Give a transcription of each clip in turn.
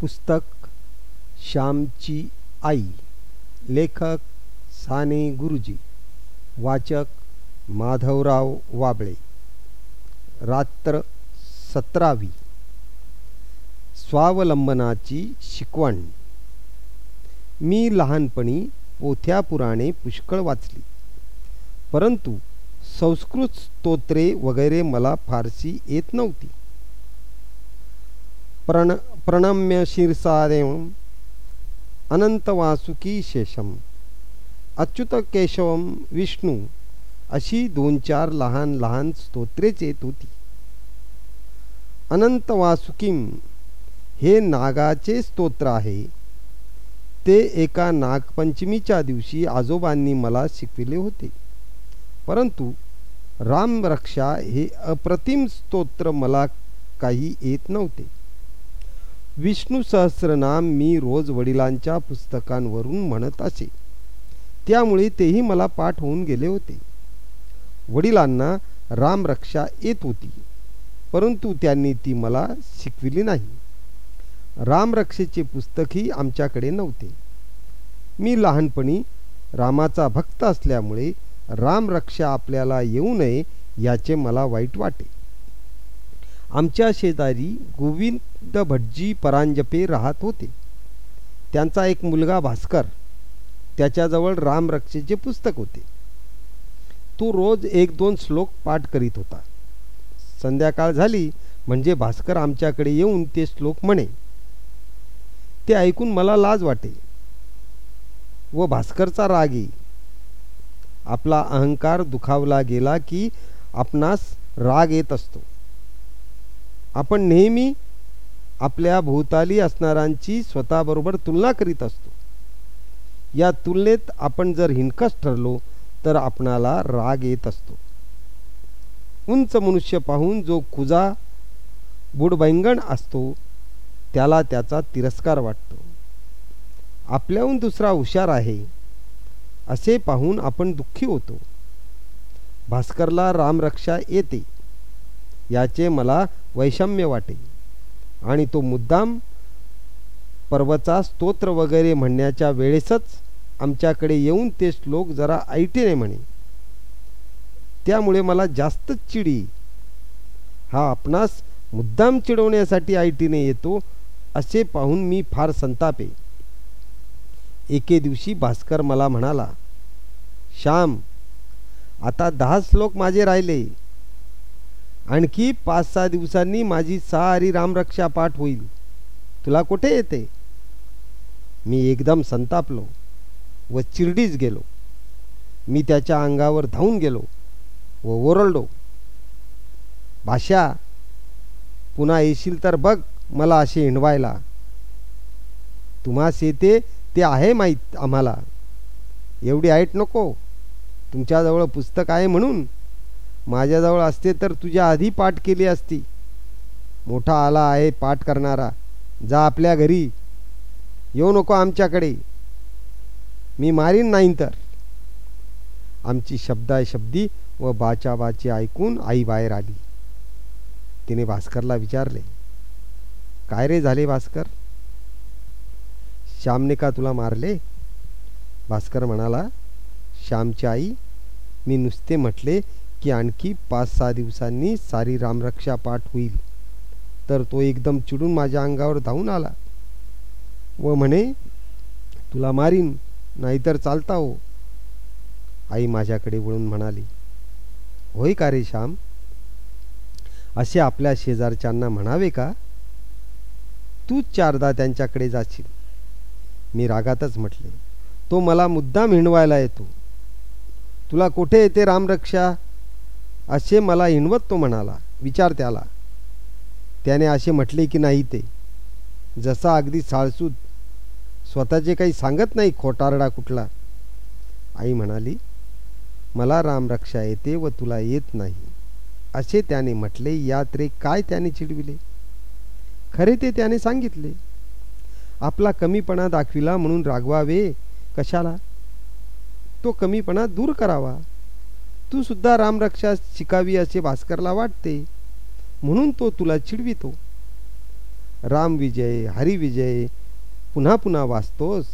पुस्तक श्यामची आई. लेखक साने गुरुजी. वाचक माधवराव वाबळे. रात्र सतरावी. स्वावलंबनाची शिकवण. मी लहानपणी पोथ्या पुराणे पुष्कळ वाचली. परंतु संस्कृत स्तोत्रे वगैरे मला फारशी येत नव्हती. प्रण प्रणम्य शिरसादेव अनंतवासुकी शेषम। अच्युत केशवम विष्णू अशी दोन चार लहान लहान स्तोत्रेच येत होती। अनंत वासुकीम हे नागाचे स्तोत्र आहे। ते एका नागपंचमीच्या दिवशी आजोबांनी मला शिकविले होते। परंतु रामरक्षा हे अप्रतिम स्तोत्र मला काही येत नव्हते। विष्णू सहस्रनाम मी रोज वडिलांच्या पुस्तकांवरून म्हणत असे. त्यामुळे तेही मला पाठ होऊन गेले होते. वडिलांना रामरक्षा येत होती परंतु त्यांनी ती मला शिकविली नाही. रामरक्षेचे पुस्तकही आमच्याकडे नव्हते. मी लहानपणी रामाचा भक्त असल्यामुळे रामरक्षा आपल्याला येऊ नये याचे मला वाईट वाटे. आमच्या शेजारी गोविंद भटजी परांजपे राहत होते. त्यांचा एक मुलगा भास्कर त्याच्याजवळ रामरक्षेचे पुस्तक होते. तो रोज एक दोन श्लोक पाठ करीत होता. संध्याकाळ झाली म्हणजे भास्कर आमच्याकडे येऊन ते श्लोक म्हणे ते ऐकून मला लाज वाटे व भास्करचा राग येई. आपला अहंकार दुखावला गेला की आपणास राग येत असतो. आपण नेहमी आपल्या भोवताली असणाऱ्यांची स्वतःबरोबर तुलना करीत असतो. या तुलनेत आपण जर हिणकस ठरलो तर आपणाला राग येत असतो. उंच मनुष्य पाहून जो खुजा बुडबैंगण असतो त्याला त्याचा तिरस्कार वाटतो. आपल्याहून दुसरा हुशार आहे असे पाहून आपण दुःखी होतो. भास्करला रामरक्षा येते याचे मला वैषम्य वाटे. आणि तो मुद्दाम पर्वचा स्तोत्र वगैरे म्हणण्याच्या वेळेसच आमच्याकडे येऊन ते श्लोक जरा ऐटीने म्हणे. त्यामुळे मला जास्तच चिडी. हा आपणास मुद्दाम चिडवण्यासाठी आयटीने येतो असे पाहून मी फार संतापे. एके दिवशी भास्कर मला म्हणाला श्याम आता दहा श्लोक माझे राहिले. आणखी पाच सहा दिवसांनी माझी सारी रामरक्षा पाठ होईल. तुला कुठे येते? मी एकदम संतापलो व चिरडीच गेलो. मी त्याच्या अंगावर धावून गेलो व ओरडलो. भाषा पुन्हा येशील तर बघ मला असे हिंडवायला. तुम्हास येते ते आहे माहीत आम्हाला. एवढी ऐट नको. तुमच्याजवळ पुस्तक आहे म्हणून माझ्याजवळ असते तर तुझ्या आधी पाठ केली असती. मोठा आला आहे पाठ करणारा. जा आपल्या घरी. येऊ नको आमच्याकडे. मी मारीन नाही तर. आमची शब्दाशब्दी व बाचाबाची ऐकून आई बाहेर आली. तिने भास्करला विचारले काय रे झाले भास्कर? श्यामने का तुला मारले? भास्कर म्हणाला श्यामची आई मी नुसते म्हटले की आणखी पाच सहा दिवसांनी सारी रामरक्षा पाठ होईल. तर तो एकदम चिडून माझ्या अंगावर धावून आला व म्हणे तुला मारीन नाहीतर चालता हो. आई माझ्याकडे वळून म्हणाली होय का रे श्याम? असे आपल्या शेजारच्यांना म्हणावे का? तूच चारदा त्यांच्याकडे जाशील. मी रागातच म्हटले तो मला मुद्दाम हिंडवायला येतो. तुला कुठे येते रामरक्षा? असे मला हिणवत तो म्हणाला विचार त्याला. त्याने असे म्हटले की नाही ते. जसा अगदी साळसूद स्वतःचे काही सांगत नाही खोटारडा कुठला. आई म्हणाली मला रामरक्षा येते व तुला येत नाही. असे त्याने म्हटले यात रे काय त्याने चिडविले? खरे ते त्याने सांगितले. आपला कमीपणा दाखविला म्हणून रागवावे कशाला? तो कमीपणा दूर करावा. तू सुद्धा रामरक्षा शिकावी असे भास्करला वाटते. म्हणून तो तुला चिडवितो. रामविजय हरिविजय पुन्हा पुन्हा वाचतोस.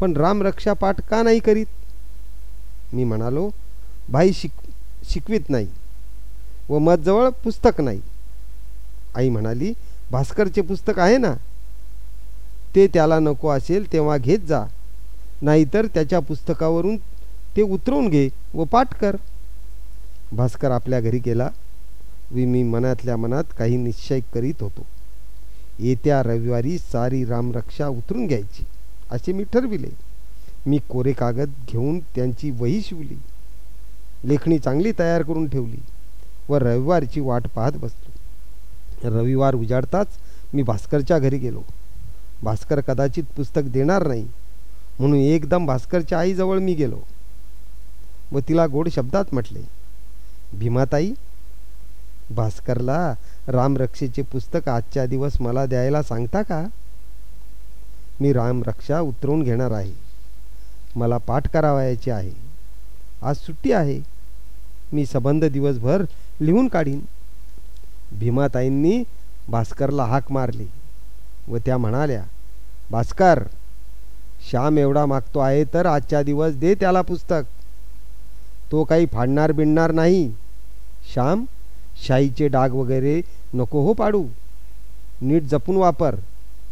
पण रामरक्षा पाठ का नाही करीत? मी म्हणालो भाई शिक शिकवीत नाही व मजजवळ पुस्तक नाही. आई म्हणाली भास्करचे पुस्तक आहे ना? ते त्याला नको असेल तेव्हा घेत जा. नाहीतर त्याच्या पुस्तकावरून ते उतरवून घे व पाठ कर. भास्कर आपल्या घरी गेला. व मी मनातल्या मनात काही निश्चय करीत होतो. येत्या रविवारी सारी रामरक्षा उतरून घ्यायची असे मी ठरविले. मी कोरे कागद घेऊन त्यांची वही शिवली. लेखणी चांगली तयार करून ठेवली व रविवारची वाट पाहत बसलो. रविवार उजाडताच मी भास्करच्या घरी गेलो. भास्कर कदाचित पुस्तक देणार नाही म्हणून एकदम भास्करच्या आईजवळ मी गेलो. व तिला गोड शब्दात म्हटले भीमाताई भास्करला रामरक्षेचे पुस्तक आजच्या दिवस मला द्यायला सांगता का? मी रामरक्षा उतरवून घेणार आहे. मला पाठ करावायचे आहे. आज सुट्टी आहे. मी सबंध दिवसभर लिहून काढीन. भीमाताईंनी भास्करला हाक मारली व त्या म्हणाल्या भास्कर श्याम एवढा मागतो आहे तर आजच्या दिवस दे त्याला पुस्तक. तो काही फाडणार बिडणार नाही. श्याम शाईचे डाग वगैरे नको हो पाडू. नीट जपून वापर.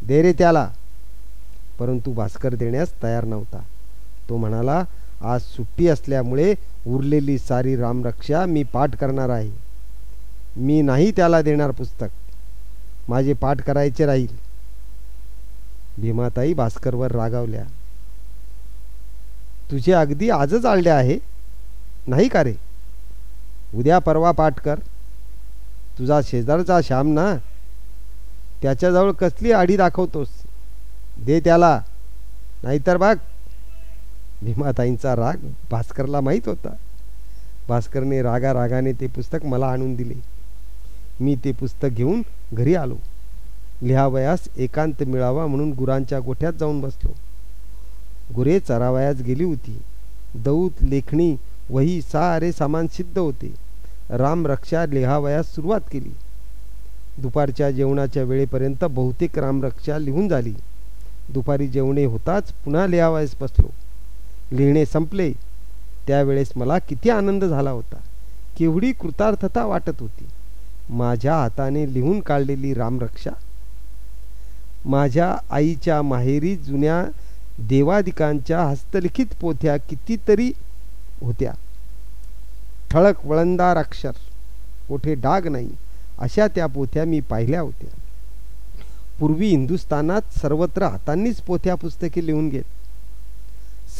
दे रे त्याला. परंतु भास्कर देण्यास तयार नव्हता. तो म्हणाला आज सुट्टी असल्यामुळे उरलेली सारी रामरक्षा मी पाठ करणार आहे. मी नाही त्याला देणार पुस्तक. माझे पाठ करायचे राहील. भीमाताई भास्करवर रागावल्या. तुझे अगदी आजच आळले आहे. नाही का रे? उद्या परवा पाठ कर. तुझा शेजारचा श्याम ना त्याच्याजवळ कसली आडी दाखवतोस? दे त्याला. नाहीतर बाग भीमाताईंचा राग भास्करला माहीत होता. भास्करने रागा रागाने ते पुस्तक मला आणून दिले. मी ते पुस्तक घेऊन घरी आलो. लिहावयास एकांत मिळावा म्हणून गुरांच्या गोठ्यात जाऊन बसलो. गुरे चरावयास गेली होती. दौत लेखणी वही सारे सामान सिद्ध होते. रामरक्षा लिहावयास सुरुवात केली. दुपारच्या जेवणाच्या वेळेपर्यंत बहुतेक रामरक्षा लिहून झाली. दुपारी जेवणे होताच पुन्हा लिहावयास बसलो. लिहिणे संपले. त्यावेळेस मला किती आनंद झाला होता. केवढी कृतार्थता वाटत होती. माझ्या हाताने लिहून काढलेली रामरक्षा माझ्या आईच्या माहेरी जुन्या देवादिकांच्या हस्तलिखित पोथ्या कितीतरी होत्या. ठळक वळंदार अक्षर. कोठे डाग नाही. अशा त्या पोथ्या मी पाहिल्या होत्या. पूर्वी हिंदुस्थानात सर्वत्र हातांनीच पोथ्या पुस्तके लिहून घेत.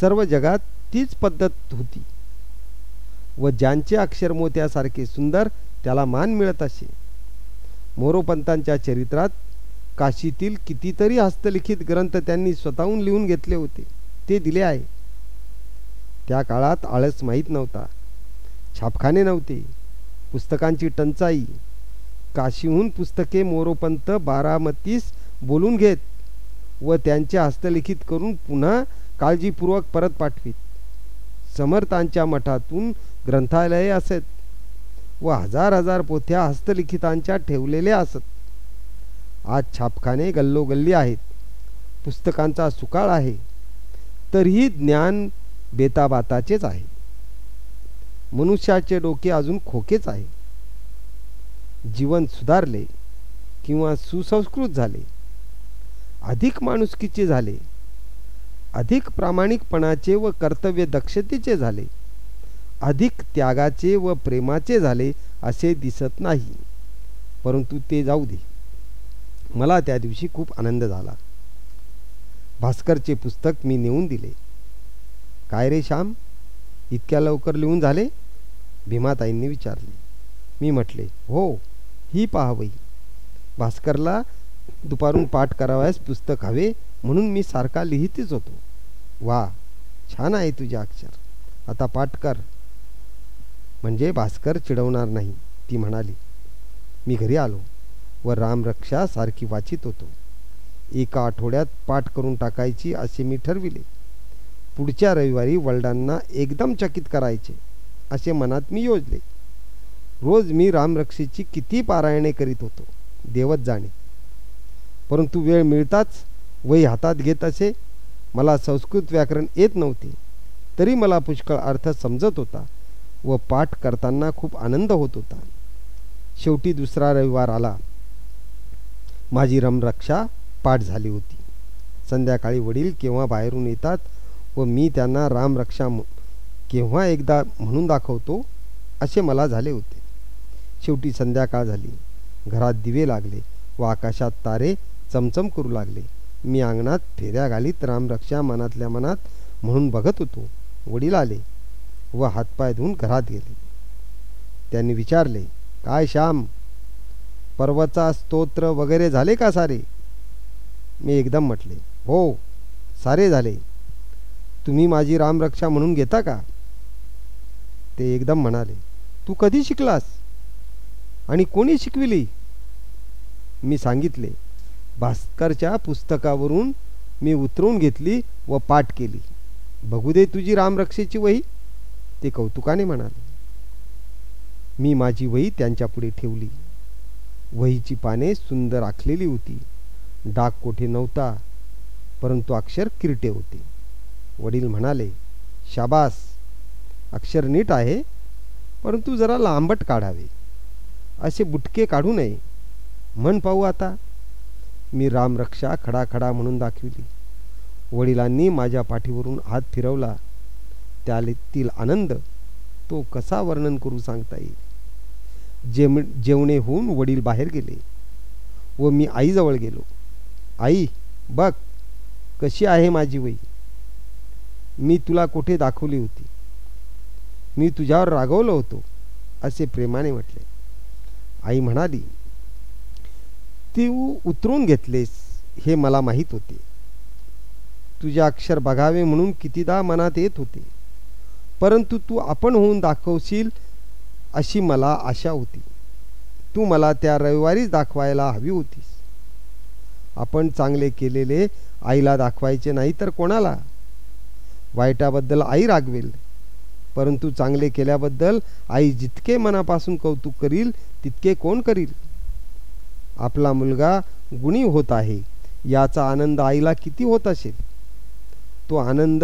सर्व जगात तीच पद्धत होती. व ज्यांचे अक्षर मोत्यासारखे सुंदर त्याला मान मिळत असे. मोरोपंतांच्या चरित्रात काशीतील कितीतरी हस्तलिखित ग्रंथ त्यांनी स्वतःहून लिहून घेतले होते. ते दिले आहे. त्या काळात आळस माहीत नव्हता. छापखाने नव्हते. पुस्तकांची टंचाई. काशीहून पुस्तके मोरोपंत बारामतीस बोलून घेत व त्यांचे हस्तलिखित करून पुन्हा काळजीपूर्वक परत पाठवीत. समर्थांच्या मठातून ग्रंथालये असत व हजार हजार पोथ्या हस्तलिखितांच्या ठेवलेल्या असत. आज छापखाने गल्लोगल्ली आहेत. पुस्तकांचा सुकाळ आहे. तरीही ज्ञान बेताबाताचेच आहे. मनुष्याचे डोके अजून खोकेच आहे. जीवन सुधारले किंवा सुसंस्कृत झाले. अधिक माणुसकीचे झाले. अधिक प्रामाणिकपणाचे व कर्तव्य दक्षतेचे झाले. अधिक त्यागाचे व प्रेमाचे झाले असे दिसत नाही. परंतु ते जाऊ दे. मला त्या दिवशी खूप आनंद झाला. भास्करचे पुस्तक मी नेऊन दिले. काय रे श्याम? इतक्या लवकर लिहून झाले? भीमाताईंनी विचारले. मी म्हटले हो ही पाहावई. भास्करला दुपारून पाठ करावयास पुस्तक हवे म्हणून मी सारखा लिहितच होतो. वा छान आहे तुझे अक्षर. आता पाठ कर. म्हणजे भास्कर चिडवणार नाही ती म्हणाली. मी घरी आलो व रामरक्षा सारखी वाचित होतो. एका आठवड्यात पाठ करून टाकायची असे मी ठरविले. पुढच्या रविवारी वडिलांना एकदम चकित करायचे असे मनात मी योजले. रोज मी रामरक्षेची किती पारायणे करीत होतो देवत जाणे. परंतु वेळ मिळताच वही हातात घेत असे मला संस्कृत व्याकरण येत नव्हते तरी मला पुष्कळ अर्थ समजत होता व पाठ करताना खूप आनंद होत होता. शेवटी दुसरा रविवार आला. माझी रमरक्षा पाठ झाली होती. संध्याकाळी वडील केव्हा बाहेरून येतात व मी त्यांना रामरक्षा केव्हा एकदा म्हणून दाखवतो असे मला झाले होते. शेवटी संध्याकाळ झाली. घरात दिवे लागले व आकाशात तारे चमचम करू लागले. मी अंगणात फेऱ्या घालीत रामरक्षा मनातल्या मनात म्हणून बघत होतो. वडील आले व हातपाय धुवून घरात गेले. त्यांनी विचारले काय श्याम पर्वचा स्तोत्र वगैरे झाले का सारे? मी एकदम म्हटले हो सारे झाले. तुम्ही माझी रामरक्षा म्हणून घेता का? ते एकदम म्हणाले तू कधी शिकलास? आणि कोणी शिकविली? मी सांगितले भास्करच्या पुस्तकावरून मी उतरवून घेतली व पाठ केली. बघू दे तुझी रामरक्षेची वही. ते कौतुकाने म्हणाले. मी माझी वही त्यांच्यापुढे ठेवली. वहीची पाने सुंदर आखलेली होती. डाग कोठे नव्हता परंतु अक्षर किरटे होते. वडील म्हणाले शाबास अक्षर नीट आहे परंतु जरा लांबट काढावे. असे बुटके काढू नये. म्हण पाहू आता. मी रामरक्षा खडाखडा म्हणून दाखविली. वडिलांनी माझ्या पाठीवरून हात फिरवला. त्यातील आनंद तो कसा वर्णन करू सांगता येईल? जेम जेवणे होऊन वडील बाहेर गेले व मी आईजवळ गेलो. आई बघ कशी आहे माझी वही? मी तुला कुठे दाखवली होती? मी तुझ्यावर रागवलो होतो असे प्रेमाने म्हटले. आई म्हणाली ती उतरून घेतलेस हे मला माहीत होते. तुझे अक्षर बघावे म्हणून कितीदा मनात येत होते. परंतु तू आपण होऊन दाखवशील अशी मला आशा होती. तू मला त्या रविवारीच दाखवायला हवी होतीस. आपण चांगले केलेले आईला दाखवायचे नाही तर कोणाला? वाईटाबद्दल आई रागवेल परंतु चांगले केल्याबद्दल आई जितके मनापासून कौतुक करील तितके कोण करील? आपला मुलगा गुणी होत आहे याचा आनंद आईला किती होत असेल? तो आनंद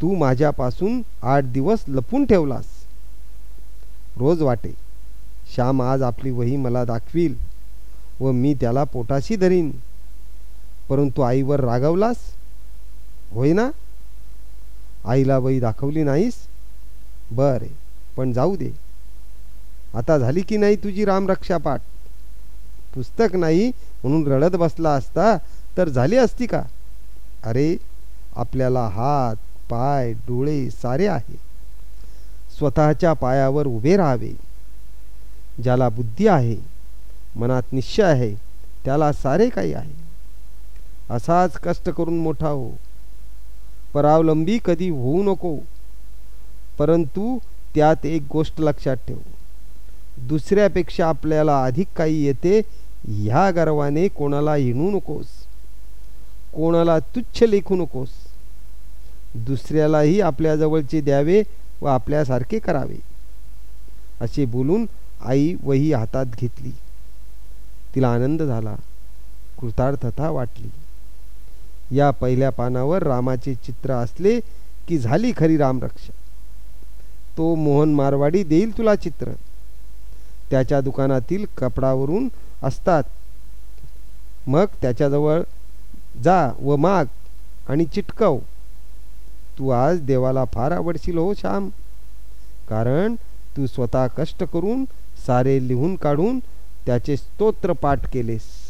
तू माझ्यापासून आठ दिवस लपून ठेवलास. रोज वाटे श्याम आज आपली वही मला दाखवील व मी त्याला पोटाशी धरीन. परंतु आईवर रागवलास? होय ना? आईला वही दाखवली नाहीस? बरे पण जाऊ दे. आता झाली की नाही तुझी रामरक्षा पाठ पुस्तक नाही म्हणून रडत बसला असता तर झाली असती का? अरे आपल्याला हात पाय डोळे सारे आहे. स्वतःच्या पायावर उभे राहावे. ज्याला बुद्धी आहे मनात निश्चय आहे त्याला सारे काही आहे. असाच कष्ट करून मोठा हो. परावलंबी कधी होऊ नको. परंतु त्यात एक गोष्ट लक्षात ठेव. दुसऱ्यापेक्षा आपल्याला अधिक काही येते ह्या गर्वाने कोणाला हिणू नकोस. कोणाला तुच्छ लेखू नकोस. दुसऱ्यालाही आपल्याजवळचे द्यावे व आपल्यासारखे करावे. असे बोलून आई वही हातात घेतली. तिला आनंद झाला. कृतार्थता वाटली. या पहिल्या पानावर रामाचे चित्र असले की झाली खरी रामरक्षा. तो मोहन मारवाडी देईल तुला चित्र. त्याच्या दुकानातील कपडावरून असतात. मग त्याच्याजवळ जा व माग आणि चिटकव. तू आज देवाला फार आवडशील हो श्याम. कारण तू स्वतः कष्ट करून सारे लिहून काढून त्याचे स्तोत्र पाठ केलेस.